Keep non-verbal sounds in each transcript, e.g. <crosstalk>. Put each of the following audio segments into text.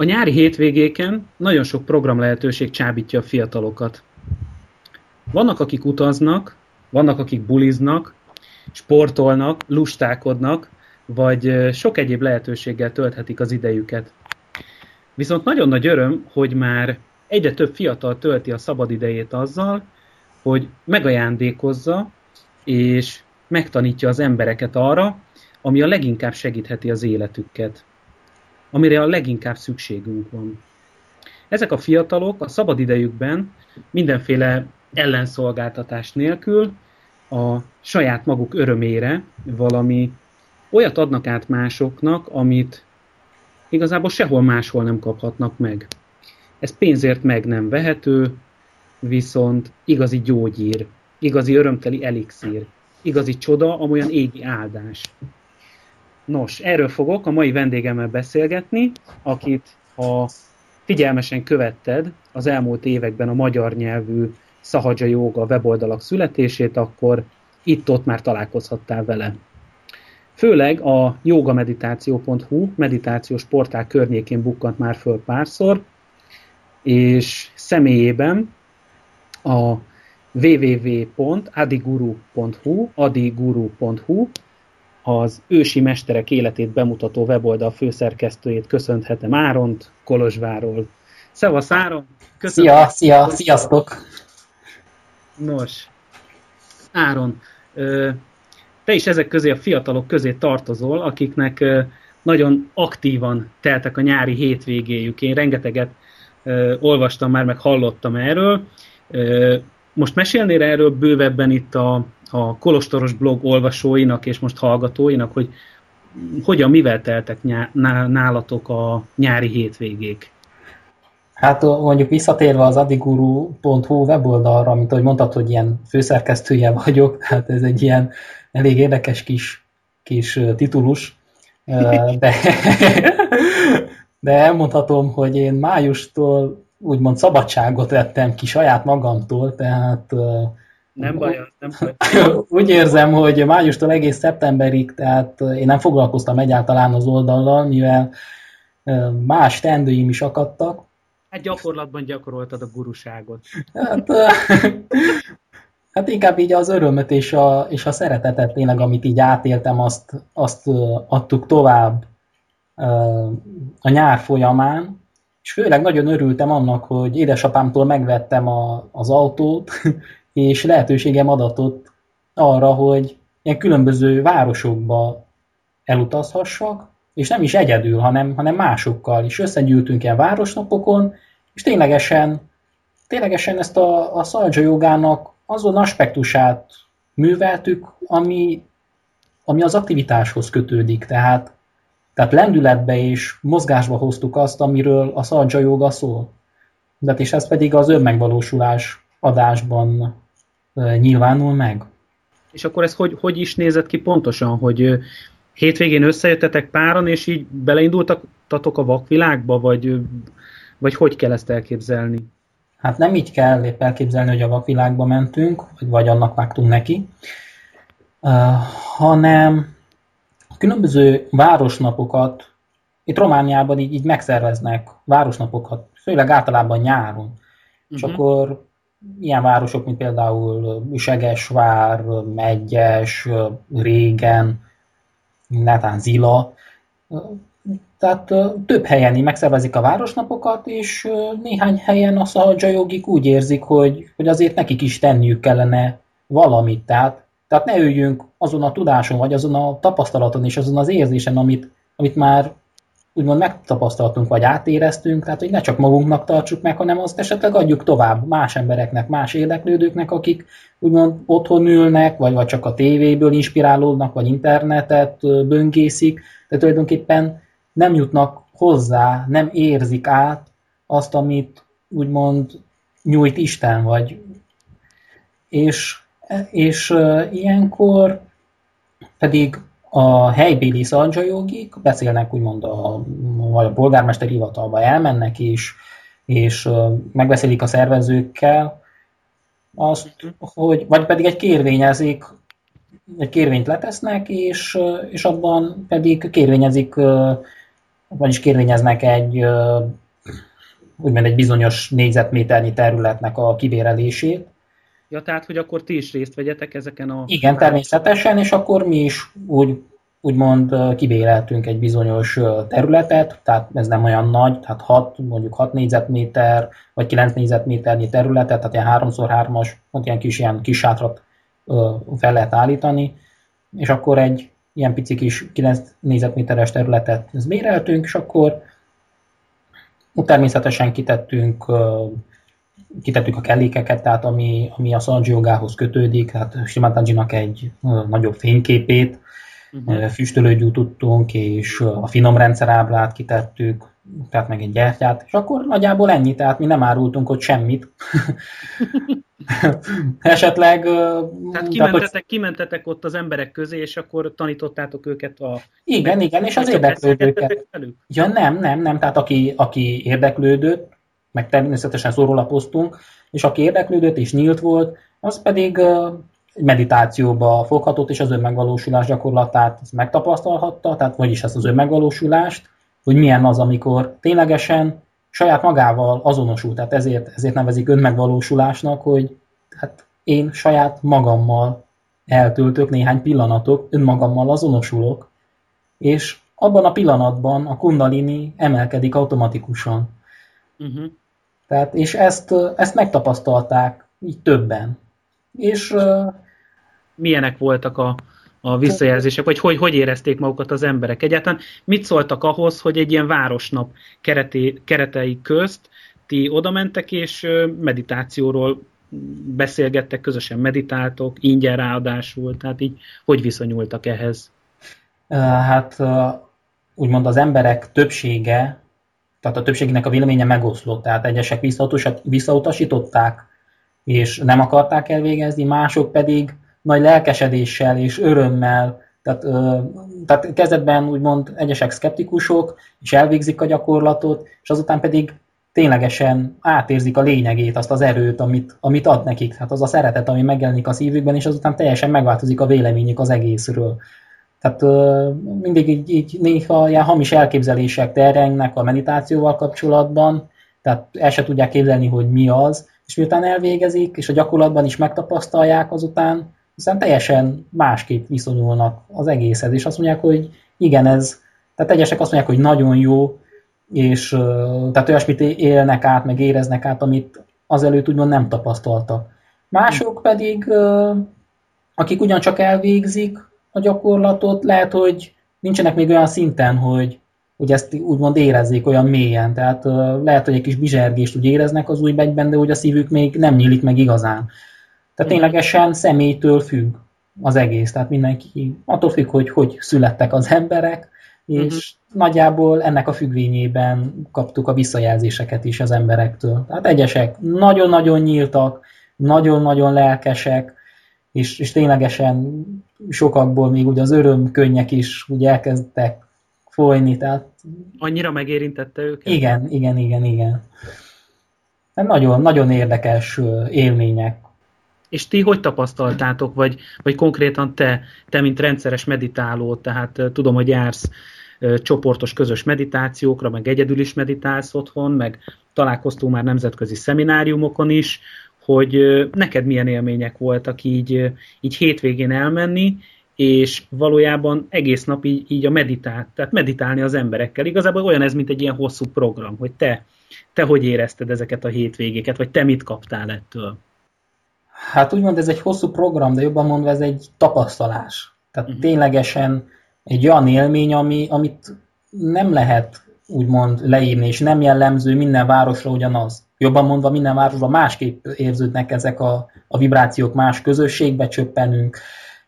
A nyári hétvégéken nagyon sok program lehetőség csábítja a fiatalokat. Vannak, akik utaznak, vannak, akik buliznak, sportolnak, lustákodnak, vagy sok egyéb lehetőséggel tölthetik az idejüket. Viszont nagyon nagy öröm, hogy már egyre több fiatal tölti a szabadidejét azzal, hogy megajándékozza és megtanítja az embereket arra, ami a leginkább segítheti az életüket, amire a leginkább szükségünk van. Ezek a fiatalok a szabadidejükben mindenféle ellenszolgáltatás nélkül a saját maguk örömére valami olyat adnak át másoknak, amit igazából sehol máshol nem kaphatnak meg. Ez pénzért meg nem vehető, viszont igazi gyógyír, igazi örömteli elixír, igazi csoda, amolyan égi áldás. Nos, erről fogok a mai vendégemmel beszélgetni, akit ha figyelmesen követted az elmúlt években a magyar nyelvű Szahaja Jóga weboldalak születését, akkor itt-ott már találkozhattál vele. Főleg a yogameditáció.hu meditációs portál környékén bukkant már föl párszor, és személyében a www.adiguru.hu adiguru.hu az ősi mesterek életét bemutató weboldal főszerkesztőjét köszönhetem Áront Kolozsváról. Szevasz Áron! Köszönöm. Szia, szia, sziasztok! Nos, Áron, te is ezek közé a fiatalok közé tartozol, akiknek nagyon aktívan teltek a nyári hétvégéjük. Én rengeteget olvastam már, meg hallottam erről. Most mesélnél erről bővebben itt a, a Kolostoros blog olvasóinak és most hallgatóinak, hogy hogyan, mivel teltek nyá, nálatok a nyári hétvégék? Hát mondjuk visszatérve az adiguru.hu weboldalra, amit ahogy mondtad, hogy ilyen főszerkesztője vagyok, tehát <laughs> ez egy ilyen elég érdekes kis, kis titulus, de, <laughs> de elmondhatom, hogy én májustól úgymond szabadságot vettem ki saját magamtól, tehát nem baj, nem baj. <laughs> Úgy érzem, hogy májustól egész szeptemberig, tehát én nem foglalkoztam egyáltalán az oldallal, mivel más tendőim is akadtak. Hát gyakorlatban gyakoroltad a guruságot. Hát, <laughs> hát inkább így az örömöt és a, és a szeretetet tényleg, amit így átéltem, azt, azt adtuk tovább a nyár folyamán, és főleg nagyon örültem annak, hogy édesapámtól megvettem a, az autót, <laughs> és lehetőségem adatott arra, hogy ilyen különböző városokba elutazhassak, és nem is egyedül, hanem, hanem másokkal is. Összegyűltünk ilyen városnapokon, és ténylegesen, ténylegesen ezt a, a szaldzsa jogának azon aspektusát műveltük, ami, ami az aktivitáshoz kötődik. Tehát tehát lendületbe és mozgásba hoztuk azt, amiről a szaldzsa joga szól. De és ez pedig az önmegvalósulás adásban nyilvánul meg. És akkor ez hogy, hogy is nézett ki pontosan, hogy hétvégén összejöttetek páran, és így beleindultatok a vakvilágba, vagy, vagy hogy kell ezt elképzelni? Hát nem így kell épp elképzelni, hogy a vakvilágba mentünk, vagy, vagy annak vágtunk neki, uh, hanem különböző városnapokat, itt Romániában így, így megszerveznek városnapokat, főleg általában nyáron. Uh-huh. És mhm. akkor ilyen városok, mint például Segesvár, Megyes, Régen, netán Zila, tehát több helyen így megszervezik a városnapokat, és néhány helyen a szahadzsajogik úgy érzik, hogy, hogy azért nekik is tenniük kellene valamit. Tehát tehát ne üljünk azon a tudáson, vagy azon a tapasztalaton és azon az érzésen, amit, amit már úgymond megtapasztaltunk, vagy átéreztünk, tehát hogy ne csak magunknak tartsuk meg, hanem azt esetleg adjuk tovább más embereknek, más érdeklődőknek, akik úgymond otthon ülnek, vagy, vagy csak a tévéből inspirálódnak, vagy internetet böngészik, de tulajdonképpen nem jutnak hozzá, nem érzik át azt, amit úgymond nyújt Isten, vagy. És és ilyenkor pedig a helybéli szaldzsajogik beszélnek úgymond a, a polgármester hivatalba elmennek is, és megbeszélik a szervezőkkel azt, hogy, vagy pedig egy kérvényezik, egy kérvényt letesznek, és, és abban pedig kérvényezik vagyis kérvényeznek egy úgymond egy bizonyos négyzetméternyi területnek a kibérelését. Ja, tehát, hogy akkor ti is részt vegyetek ezeken a... Igen, természetesen, és akkor mi is úgy úgymond kibéreltünk egy bizonyos területet, tehát ez nem olyan nagy, tehát 6, mondjuk 6 négyzetméter, vagy 9 négyzetméternyi területet, tehát ilyen 3x3-as, ilyen kis, ilyen kis sátrat fel lehet állítani, és akkor egy ilyen pici kis 9 négyzetméteres területet méreltünk, és akkor természetesen kitettünk kitettük a kellékeket, tehát ami, ami a Sanjiogához kötődik, tehát Shimatanjinak egy nagyobb fényképét, uh-huh. füstölőgyút tudtunk, és a finom rendszerábrát kitettük, tehát meg egy gyertyát, és akkor nagyjából ennyi, tehát mi nem árultunk ott semmit. <laughs> Esetleg... Tehát kimentetek, hogy... kimentetek ott az emberek közé, és akkor tanítottátok őket a... Igen, igen, és az érdeklődőket. Ja nem, nem, nem, tehát aki, aki érdeklődött, meg természetesen szórólapoztunk, és aki érdeklődött és nyílt volt, az pedig meditációba foghatott, és az önmegvalósulás gyakorlatát megtapasztalhatta, tehát vagyis ezt az önmegvalósulást, hogy milyen az, amikor ténylegesen saját magával azonosul, tehát ezért, ezért nevezik önmegvalósulásnak, hogy hát én saját magammal eltöltök néhány pillanatok, önmagammal azonosulok, és abban a pillanatban a kundalini emelkedik automatikusan. Uh-huh. Tehát, és ezt, ezt megtapasztalták így többen. És milyenek voltak a, a visszajelzések, vagy hogy, hogy érezték magukat az emberek. Egyáltalán mit szóltak ahhoz, hogy egy ilyen városnap kereté, keretei közt ti oda mentek, és meditációról beszélgettek, közösen meditáltok, ingyen ráadásul, tehát így hogy viszonyultak ehhez? Hát úgymond az emberek többsége, tehát a többségnek a véleménye megoszlott, tehát egyesek visszautasították, és nem akarták elvégezni, mások pedig nagy lelkesedéssel és örömmel, tehát, ö, tehát kezdetben úgymond egyesek szkeptikusok, és elvégzik a gyakorlatot, és azután pedig ténylegesen átérzik a lényegét, azt az erőt, amit, amit ad nekik. Hát az a szeretet, ami megjelenik a szívükben, és azután teljesen megváltozik a véleményük az egészről. Tehát mindig így, így néha ilyen hamis elképzelések terjengnek a meditációval kapcsolatban, tehát el se tudják képzelni, hogy mi az, és miután elvégezik, és a gyakorlatban is megtapasztalják azután, hiszen teljesen másképp viszonyulnak az egészhez, és azt mondják, hogy igen, ez, tehát egyesek azt mondják, hogy nagyon jó, és tehát olyasmit élnek át, meg éreznek át, amit azelőtt úgymond nem tapasztaltak. Mások pedig, akik ugyancsak elvégzik a gyakorlatot, lehet, hogy nincsenek még olyan szinten, hogy, hogy ezt úgymond érezzék olyan mélyen. Tehát lehet, hogy egy kis bizsergést úgy éreznek az új begyben, de hogy a szívük még nem nyílik meg igazán. Tehát ténylegesen személytől függ az egész, tehát mindenki attól függ, hogy hogy születtek az emberek, és uh-huh. nagyjából ennek a függvényében kaptuk a visszajelzéseket is az emberektől. Tehát egyesek nagyon-nagyon nyíltak, nagyon-nagyon lelkesek, és, és ténylegesen sokakból még ugye az örömkönnyek is ugye elkezdtek folyni. Tehát... Annyira megérintette őket? Igen, igen, igen, igen. Nagyon, nagyon érdekes élmények és ti hogy tapasztaltátok, vagy, vagy konkrétan te, te, mint rendszeres meditáló, tehát tudom, hogy jársz csoportos közös meditációkra, meg egyedül is meditálsz otthon, meg találkoztunk már nemzetközi szemináriumokon is, hogy neked milyen élmények voltak így, így hétvégén elmenni, és valójában egész nap így, így a meditál, tehát meditálni az emberekkel. Igazából olyan ez, mint egy ilyen hosszú program, hogy te, te hogy érezted ezeket a hétvégéket, vagy te mit kaptál ettől? Hát úgymond ez egy hosszú program, de jobban mondva ez egy tapasztalás. Tehát uh-huh. ténylegesen egy olyan élmény, ami, amit nem lehet úgymond leírni, és nem jellemző minden városra ugyanaz. Jobban mondva minden városban másképp érződnek ezek a, a vibrációk, más közösségbe csöppenünk,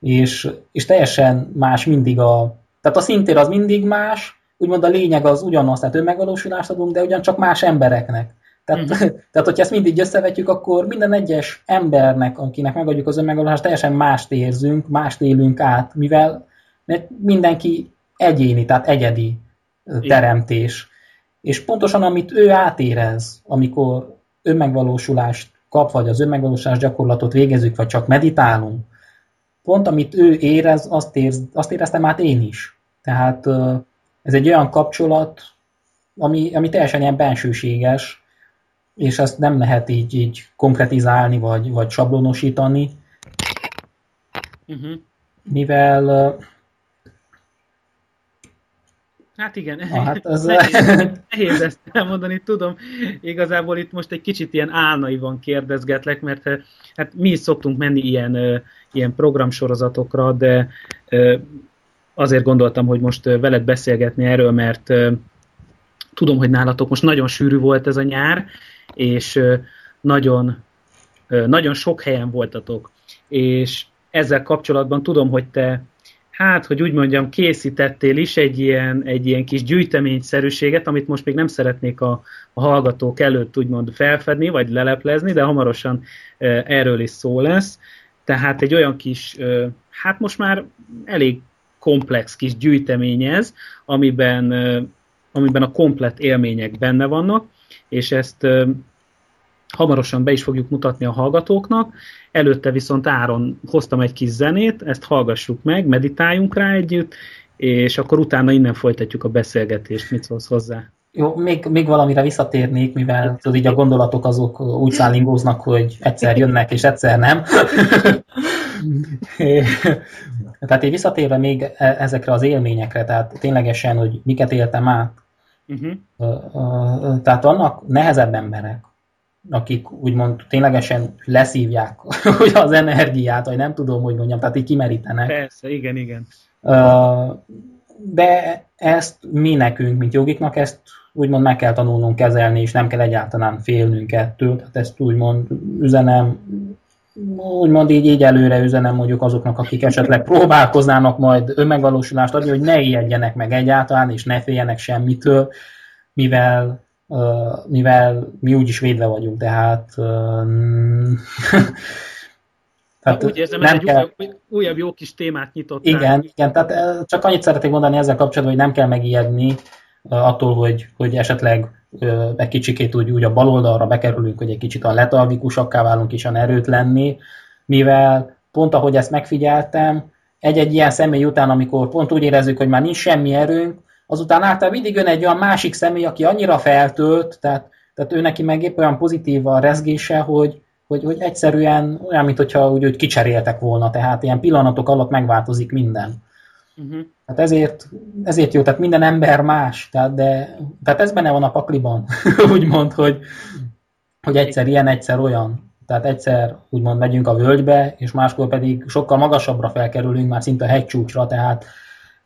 és, és teljesen más mindig a... Tehát a szintér az mindig más, úgymond a lényeg az ugyanaz, tehát önmegvalósulást adunk, de ugyancsak más embereknek. Tehát, mm. <laughs> tehát, hogyha ezt mindig összevetjük, akkor minden egyes embernek, akinek megadjuk az önmegvalósulást, teljesen mást érzünk, mást élünk át, mivel mert mindenki egyéni, tehát egyedi teremtés. És pontosan amit ő átérez, amikor önmegvalósulást kap, vagy az önmegvalósulás gyakorlatot végezzük, vagy csak meditálunk, pont amit ő érez, azt, érz, azt éreztem át én is. Tehát ez egy olyan kapcsolat, ami, ami teljesen ilyen bensőséges, és ezt nem lehet így, így konkretizálni, vagy, vagy sablonosítani, uh-huh. mivel Hát igen, ah, hát ez... <laughs> nehéz, nehéz ezt elmondani, tudom. Igazából itt most egy kicsit ilyen álnaivan kérdezgetlek, mert hát mi is szoktunk menni ilyen, ilyen programsorozatokra, de azért gondoltam, hogy most veled beszélgetni erről, mert tudom, hogy nálatok most nagyon sűrű volt ez a nyár, és nagyon, nagyon sok helyen voltatok. És ezzel kapcsolatban tudom, hogy te hát, hogy úgy mondjam, készítettél is egy ilyen, egy ilyen kis gyűjteményszerűséget, amit most még nem szeretnék a, a hallgatók előtt úgymond felfedni, vagy leleplezni, de hamarosan e, erről is szó lesz. Tehát egy olyan kis, e, hát most már elég komplex kis gyűjtemény ez, amiben, e, amiben a komplet élmények benne vannak, és ezt hamarosan be is fogjuk mutatni a hallgatóknak. Előtte viszont Áron hoztam egy kis zenét, ezt hallgassuk meg, meditáljunk rá együtt, és akkor utána innen folytatjuk a beszélgetést. Mit szólsz hozzá? Jó, még, még valamire visszatérnék, mivel tudod, így a gondolatok azok úgy szállingóznak, hogy egyszer jönnek, és egyszer nem. <laughs> tehát én visszatérve még e, ezekre az élményekre, tehát ténylegesen, hogy miket éltem át. Uh-huh. Tehát vannak nehezebb emberek, akik úgymond ténylegesen leszívják <laughs> az energiát, vagy nem tudom, hogy mondjam, tehát így kimerítenek. Persze, igen, igen. De ezt mi nekünk, mint jogiknak, ezt úgymond meg kell tanulnunk kezelni, és nem kell egyáltalán félnünk ettől. Tehát ezt úgymond üzenem, úgymond így, így előre üzenem mondjuk azoknak, akik esetleg próbálkoznának majd önmegvalósulást adni, hogy ne ijedjenek meg egyáltalán, és ne féljenek semmitől, mivel mivel mi úgyis védve vagyunk, tehát <laughs> Tehát úgy érzem, nem ez kell... egy újabb, újabb jó kis témát nyitott. Igen, igen, tehát csak annyit szeretnék mondani ezzel kapcsolatban, hogy nem kell megijedni attól, hogy, hogy esetleg egy kicsikét úgy, úgy a baloldalra bekerülünk, hogy egy kicsit a letalgikusakká válunk és a erőt lenni, mivel pont ahogy ezt megfigyeltem, egy-egy ilyen személy után, amikor pont úgy érezzük, hogy már nincs semmi erőnk, azután általában mindig jön egy olyan másik személy, aki annyira feltölt, tehát, tehát ő neki meg épp olyan pozitív a rezgése, hogy, hogy, hogy egyszerűen olyan, mintha úgy, úgy kicseréltek volna, tehát ilyen pillanatok alatt megváltozik minden. Uh-huh. Tehát ezért, ezért jó, tehát minden ember más, tehát, de, tehát ez benne van a pakliban, <laughs> úgymond, hogy, hogy egyszer ilyen, egyszer olyan. Tehát egyszer úgymond megyünk a völgybe, és máskor pedig sokkal magasabbra felkerülünk, már szinte a hegycsúcsra, tehát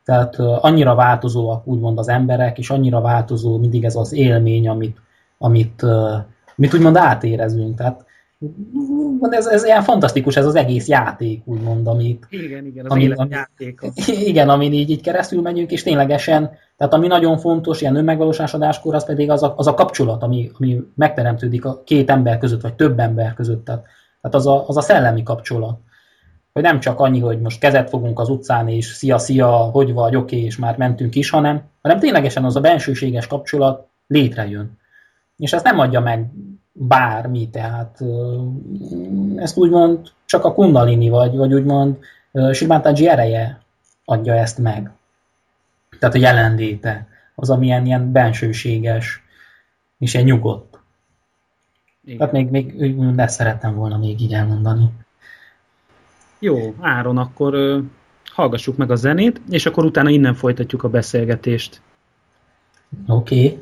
tehát annyira változóak úgymond az emberek, és annyira változó mindig ez az élmény, amit, amit, amit úgymond átérezünk. Tehát ez, ez ilyen fantasztikus, ez az egész játék, úgymond, amit... Igen, igen, az ami, ami, játék. <laughs> Igen, amin így, így keresztül megyünk, és ténylegesen, tehát ami nagyon fontos, ilyen önmegvalósásodáskor, az pedig az a, az a kapcsolat, ami, ami megteremtődik a két ember között, vagy több ember között. Tehát, tehát az, a, az a szellemi kapcsolat hogy nem csak annyi, hogy most kezet fogunk az utcán, és szia, szia, hogy vagy, oké, és már mentünk is, hanem, hanem ténylegesen az a bensőséges kapcsolat létrejön. És ezt nem adja meg bármi, tehát ezt úgymond csak a kundalini, vagy, vagy úgymond Shimataji ereje adja ezt meg. Tehát a jelenléte, az, amilyen ilyen bensőséges, és egy nyugodt. Igen. Tehát még, még ezt szerettem volna még így elmondani. Jó, Áron, akkor ö, hallgassuk meg a zenét, és akkor utána innen folytatjuk a beszélgetést. Oké. Okay.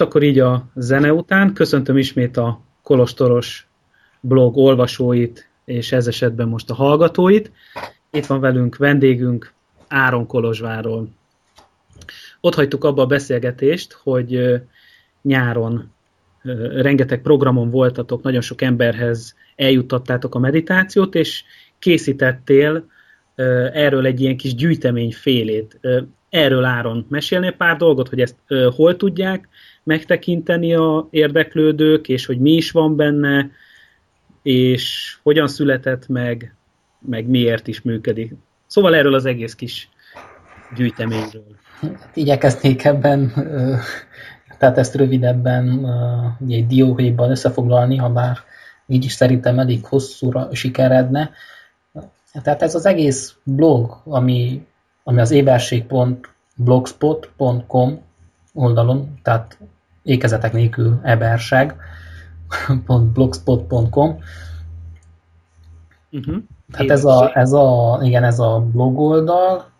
Most akkor így a zene után köszöntöm ismét a Kolostoros blog olvasóit, és ez esetben most a hallgatóit. Itt van velünk vendégünk Áron Kolozsváról. Ott hagytuk abba a beszélgetést, hogy nyáron rengeteg programon voltatok, nagyon sok emberhez eljuttattátok a meditációt, és készítettél erről egy ilyen kis gyűjtemény félét. Erről Áron mesélnél pár dolgot, hogy ezt hol tudják megtekinteni a érdeklődők, és hogy mi is van benne, és hogyan született meg, meg miért is működik. Szóval erről az egész kis gyűjteményről. Igyekeznék ebben, tehát ezt rövidebben egy dióhéjban összefoglalni, ha bár így is szerintem elég hosszúra sikeredne. Tehát ez az egész blog, ami, ami az éberség.blogspot.com oldalon, tehát ékezetek nélkül eberseg.blogspot.com <laughs> uh-huh. Tehát ez a, ez a, igen, ez a blog oldal,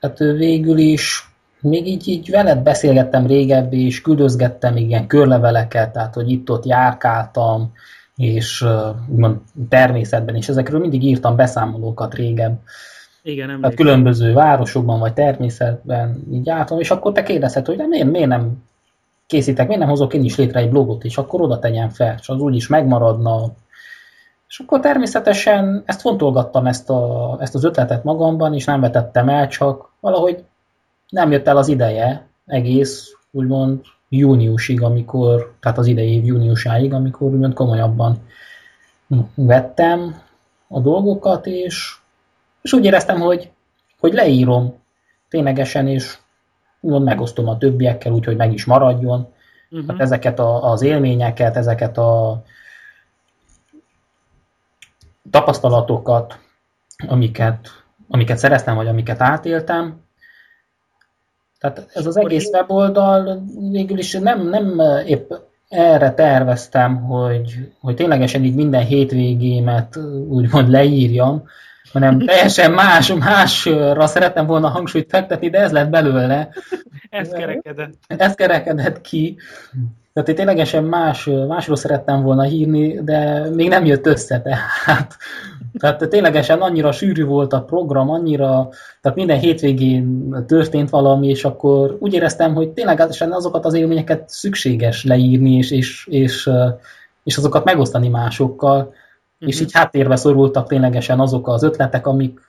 hát végül is még így, így veled beszélgettem régebbi, és küldözgettem igen körleveleket, tehát hogy itt-ott járkáltam, és uh, természetben, és ezekről mindig írtam beszámolókat régebb. Igen, Tehát különböző városokban, vagy természetben így jártam, és akkor te kérdezhet, hogy nem, miért, miért nem készítek, miért nem hozok én is létre egy blogot, és akkor oda tegyen fel, és az úgyis megmaradna. És akkor természetesen ezt fontolgattam, ezt, a, ezt az ötletet magamban, és nem vetettem el, csak valahogy nem jött el az ideje egész, úgymond júniusig, amikor, tehát az idei év júniusáig, amikor úgymond komolyabban vettem a dolgokat, és, és úgy éreztem, hogy, hogy leírom ténylegesen, és úgymond megosztom a többiekkel, úgyhogy meg is maradjon. Uh-huh. Hát ezeket a, az élményeket, ezeket a tapasztalatokat, amiket, amiket szereztem, vagy amiket átéltem, tehát ez az egész weboldal végül is nem, nem épp erre terveztem, hogy, hogy ténylegesen így minden hétvégémet úgymond leírjam, hanem teljesen más, másra szerettem volna hangsúlyt fektetni, de ez lett belőle. Ez kerekedett. Ez kerekedett ki. Tehát én ténylegesen más, másról szerettem volna hírni, de még nem jött össze, tehát tehát ténylegesen annyira sűrű volt a program, annyira, tehát minden hétvégén történt valami, és akkor úgy éreztem, hogy ténylegesen azokat az élményeket szükséges leírni, és, és, és, és azokat megosztani másokkal, uh-huh. és mhm. így háttérbe szorultak ténylegesen azok az ötletek, amik,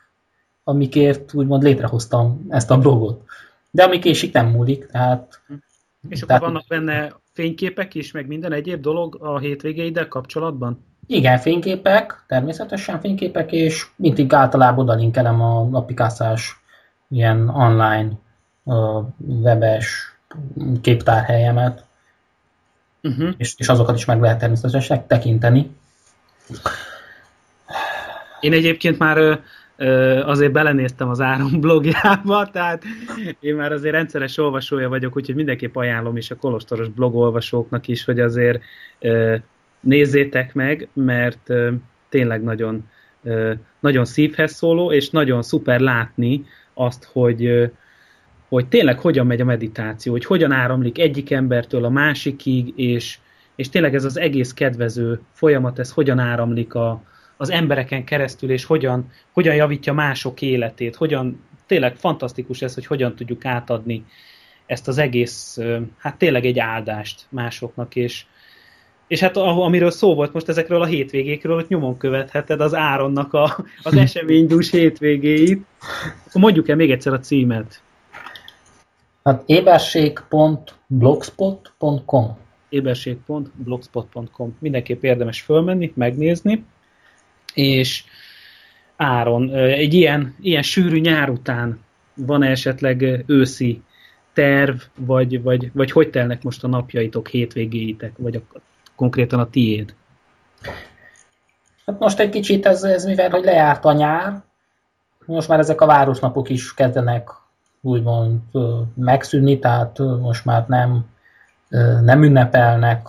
amikért úgymond létrehoztam ezt a blogot. De ami késik nem múlik, tehát... És tehát, akkor vannak benne fényképek is, meg minden egyéb dolog a hétvégeiddel kapcsolatban? Igen, fényképek, természetesen fényképek, és mindig általában odalinkelem a applikációs ilyen online uh, webes képtárhelyemet, uh-huh. és, és azokat is meg lehet természetesen tekinteni. Én egyébként már azért belenéztem az Áron blogjába, <laughs> tehát én már azért rendszeres olvasója vagyok, úgyhogy mindenképp ajánlom is a kolostoros blogolvasóknak is, hogy azért nézzétek meg, mert tényleg nagyon, nagyon szívhez szóló, és nagyon szuper látni azt, hogy, hogy tényleg hogyan megy a meditáció, hogy hogyan áramlik egyik embertől a másikig, és, és tényleg ez az egész kedvező folyamat, ez hogyan áramlik a, az embereken keresztül, és hogyan, hogyan javítja mások életét, hogyan, tényleg fantasztikus ez, hogy hogyan tudjuk átadni ezt az egész, hát tényleg egy áldást másoknak, és, és hát amiről szó volt most ezekről a hétvégékről, hogy nyomon követheted az Áronnak a, az <laughs> eseménydús hétvégéit. Akkor mondjuk el még egyszer a címet. Hát éberség.blogspot.com éberség.blogspot.com Mindenképp érdemes fölmenni, megnézni, és Áron, egy ilyen, ilyen sűrű nyár után van esetleg őszi terv, vagy, vagy, vagy hogy telnek most a napjaitok, hétvégéitek, vagy a konkrétan a tiéd? Hát most egy kicsit ez, ez mivel, hogy lejárt a nyár, most már ezek a városnapok is kezdenek úgymond megszűnni, tehát most már nem, nem ünnepelnek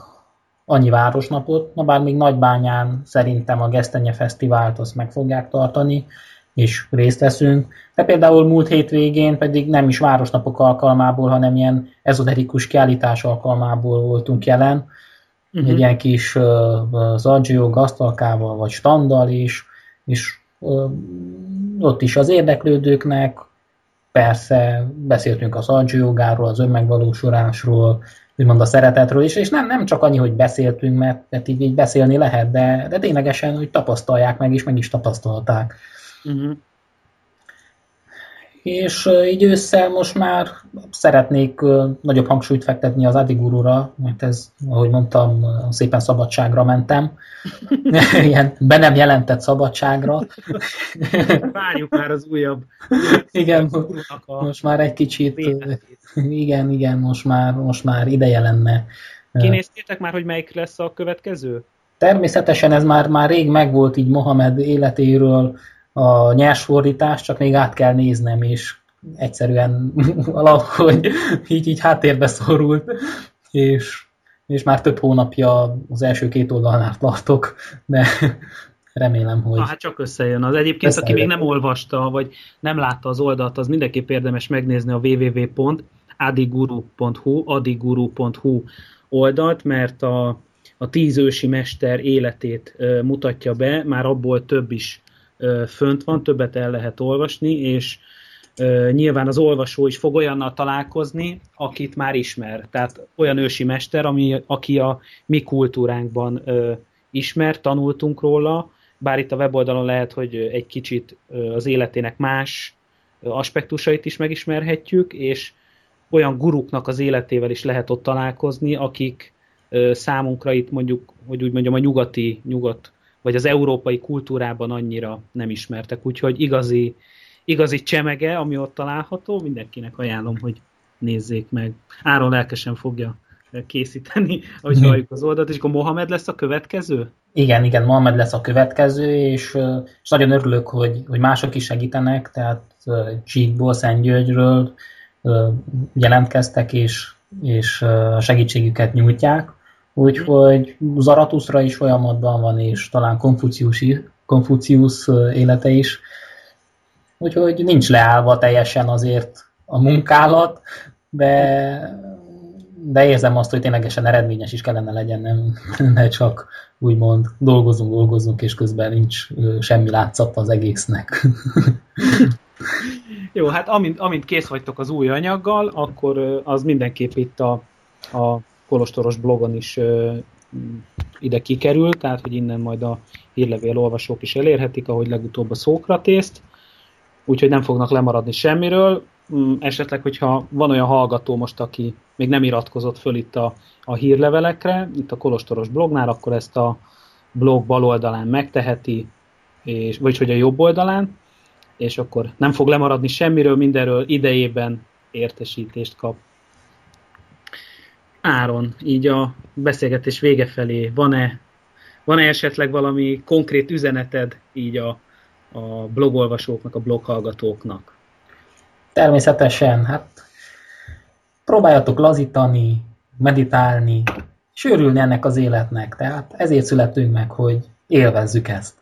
annyi városnapot, na bár még Nagybányán szerintem a Gesztenye Fesztivált azt meg fogják tartani, és részt veszünk. De például múlt hétvégén pedig nem is városnapok alkalmából, hanem ilyen ezoterikus kiállítás alkalmából voltunk jelen. Uh-huh. Egy ilyen kis uh, Zagio gasztalkával vagy standal is, és uh, ott is az érdeklődőknek persze beszéltünk az Zagiogáról, az önmegvalósulásról, úgymond a szeretetről is, és nem, nem csak annyi, hogy beszéltünk, mert, mert így, így beszélni lehet, de, de ténylegesen, hogy tapasztalják meg, és meg is tapasztalták. Uh-huh. És így ősszel most már szeretnék nagyobb hangsúlyt fektetni az Adigurura, mert ez, ahogy mondtam, szépen szabadságra mentem. <laughs> Ilyen be nem jelentett szabadságra. Várjuk már az újabb. Igen, most már egy kicsit, igen, igen, most már, most már ideje lenne. Kinéztétek már, hogy melyik lesz a következő? Természetesen ez már, már rég megvolt így Mohamed életéről, a nyers fordítás, csak még át kell néznem, és egyszerűen <laughs> valahogy így, így háttérbe szorult, és, és már több hónapja az első két oldalnál tartok, de remélem, hogy... Na, hát csak összejön. Az egyébként, összejön. aki még nem olvasta, vagy nem látta az oldalt, az mindenképp érdemes megnézni a www.adiguru.hu adiguru.hu oldalt, mert a, a tíz ősi mester életét mutatja be, már abból több is fönt van, többet el lehet olvasni, és nyilván az olvasó is fog olyannal találkozni, akit már ismer. Tehát olyan ősi mester, ami, aki a mi kultúránkban ismer, tanultunk róla, bár itt a weboldalon lehet, hogy egy kicsit az életének más aspektusait is megismerhetjük, és olyan guruknak az életével is lehet ott találkozni, akik számunkra itt mondjuk, hogy úgy mondjam, a nyugati, nyugat vagy az európai kultúrában annyira nem ismertek. Úgyhogy igazi, igazi csemege, ami ott található, mindenkinek ajánlom, hogy nézzék meg. Áron lelkesen fogja készíteni, ahogy hmm. halljuk az oldalt, és akkor Mohamed lesz a következő? Igen, igen, Mohamed lesz a következő, és, és nagyon örülök, hogy, hogy mások is segítenek, tehát Csíkból, Szentgyörgyről jelentkeztek, és, és a segítségüket nyújtják. Úgyhogy Zaratuszra is folyamatban van, és talán Konfucius, Konfucius élete is. Úgyhogy nincs leállva teljesen azért a munkálat, de, de érzem azt, hogy ténylegesen eredményes is kellene legyen, nem, <laughs> ne csak úgymond dolgozunk, dolgozunk, és közben nincs semmi látszat az egésznek. <laughs> Jó, hát amint, amint kész vagytok az új anyaggal, akkor az mindenképp itt a, a Kolostoros blogon is ide kikerül, tehát hogy innen majd a hírlevél olvasók is elérhetik, ahogy legutóbb a Szókratészt, úgyhogy nem fognak lemaradni semmiről. Mm, esetleg, hogyha van olyan hallgató most, aki még nem iratkozott föl itt a, a hírlevelekre, itt a Kolostoros blognál, akkor ezt a blog bal oldalán megteheti, és, vagy hogy a jobb oldalán, és akkor nem fog lemaradni semmiről, mindenről idejében értesítést kap. Áron, így a beszélgetés vége felé van-e, van-e esetleg valami konkrét üzeneted így a, a blogolvasóknak, a bloghallgatóknak? Természetesen, hát próbáljatok lazítani, meditálni, és ennek az életnek. Tehát ezért születünk meg, hogy élvezzük ezt.